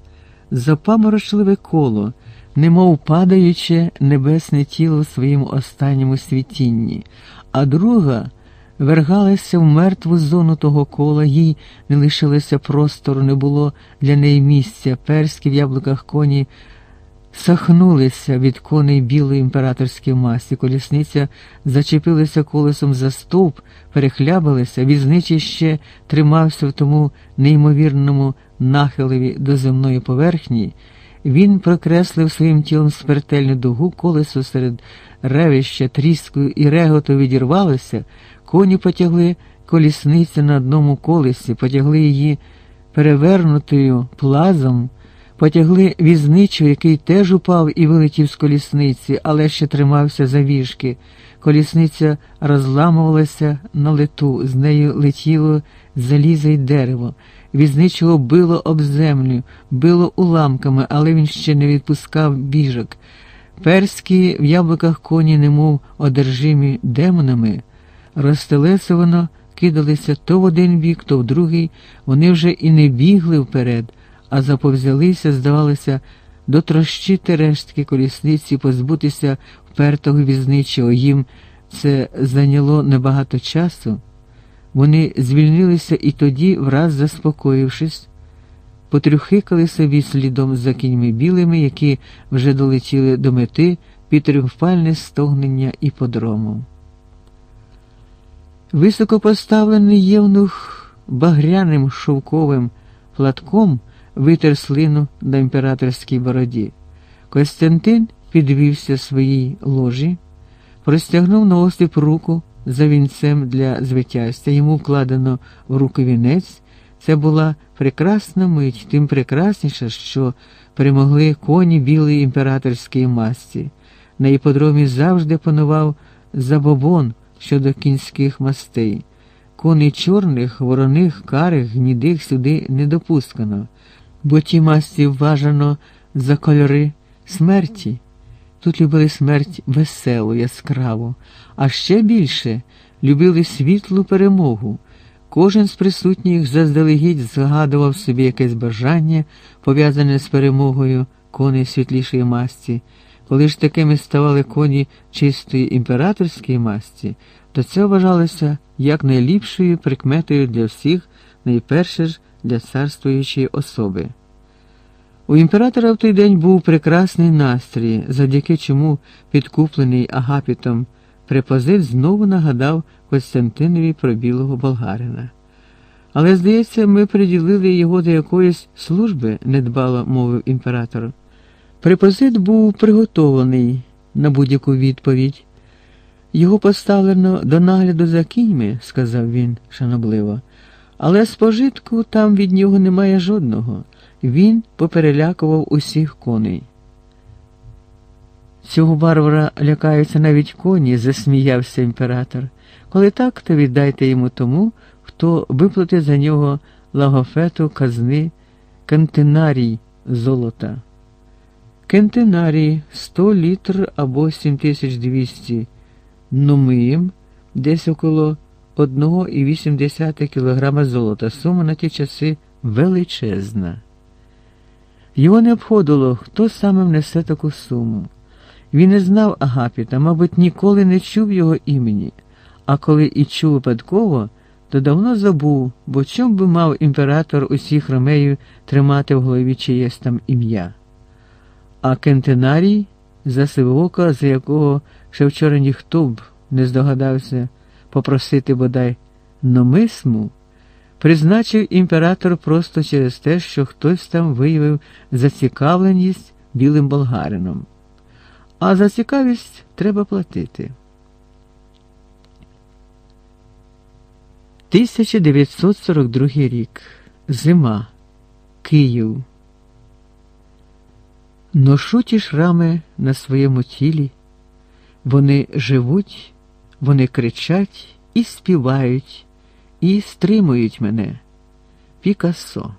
запаморочливе коло, немов падаюче небесне тіло в своєму останньому світінні, а друга вергалася в мертву зону того кола, їй не лишилося простору, не було для неї місця, перські в яблуках коні сахнулися від коней білої імператорської масі, колісниця зачепилася колесом за стовп, перехлябалася, візничий ще тримався в тому неймовірному нахилеві до земної поверхні. Він прокреслив своїм тілом смертельну дугу, колесо серед ревища, тріскою і реготу відірвалося, коні потягли колісницю на одному колесі, потягли її перевернутою плазом потягли візничу, який теж упав і вилетів з колісниці, але ще тримався за віжки. Колісниця розламувалася на лету, з нею летіло залізо й дерево. Візничого било об землю, било уламками, але він ще не відпускав біжок. Перські в яблуках коні, немов одержимі демонами, розтелесовано кидалися то в один бік, то в другий, вони вже і не бігли вперед а заповзялися, здавалося, дотрощити рештки колісниці, позбутися впертого візничого. Їм це зайняло небагато часу. Вони звільнилися і тоді, враз заспокоївшись, потрюхикали собі слідом за кіньми білими, які вже долетіли до мети під тріумфальне стогнення іподрому. Високопоставлений євнух багряним шовковим платком витер слину на імператорській бороді. Костянтин підвівся своїй ложі, простягнув на осліп руку за вінцем для звитястя. Йому вкладено в руку вінець. Це була прекрасна мить, тим прекрасніша, що перемогли коні білої імператорської масті. На іподромі завжди панував забобон щодо кінських мастей. Коней чорних, вороних, карих, гнідих сюди не допускано бо ті масті вважано за кольори смерті. Тут любили смерть веселу, яскраву, а ще більше любили світлу перемогу. Кожен з присутніх заздалегідь згадував собі якесь бажання, пов'язане з перемогою коней світлішої масті. Коли ж такими ставали коні чистої імператорської масті, то це вважалося як найліпшою прикметою для всіх, найперше ж для царствуючої особи. У імператора в той день був прекрасний настрій, завдяки чому підкуплений агапітом препозит знову нагадав Костянтинові про білого болгарина. Але, здається, ми приділили його до якоїсь служби, недбало мовив імператор. Препозит був приготований на будь-яку відповідь. Його поставлено до нагляду за кіньми, сказав він шанобливо, але спожитку там від нього немає жодного. Він поперелякував усіх коней. Цього варвара лякаються навіть коні, засміявся імператор. Коли так, то віддайте йому тому, хто виплатить за нього лагофету казни кантинарій золота. Кентинарій 100 літр або 7200 номиєм, десь около 1,8 кг золота. Сума на ті часи величезна. Його не обходило, хто саме внесе таку суму. Він не знав Агапіта, мабуть, ніколи не чув його імені, а коли і чув випадково, то давно забув, бо чом би мав імператор усіх ромеїв тримати в голові чиєсь там ім'я. А кентенарій за сивоока, за якого ще вчора ніхто б не здогадався попросити бодай номисму призначив імператор просто через те, що хтось там виявив зацікавленість білим болгарином. А за цікавість треба платити. 1942 рік. Зима. Київ. Ношу ті шрами на своєму тілі. Вони живуть, вони кричать і співають і стримують мене. Пікассо.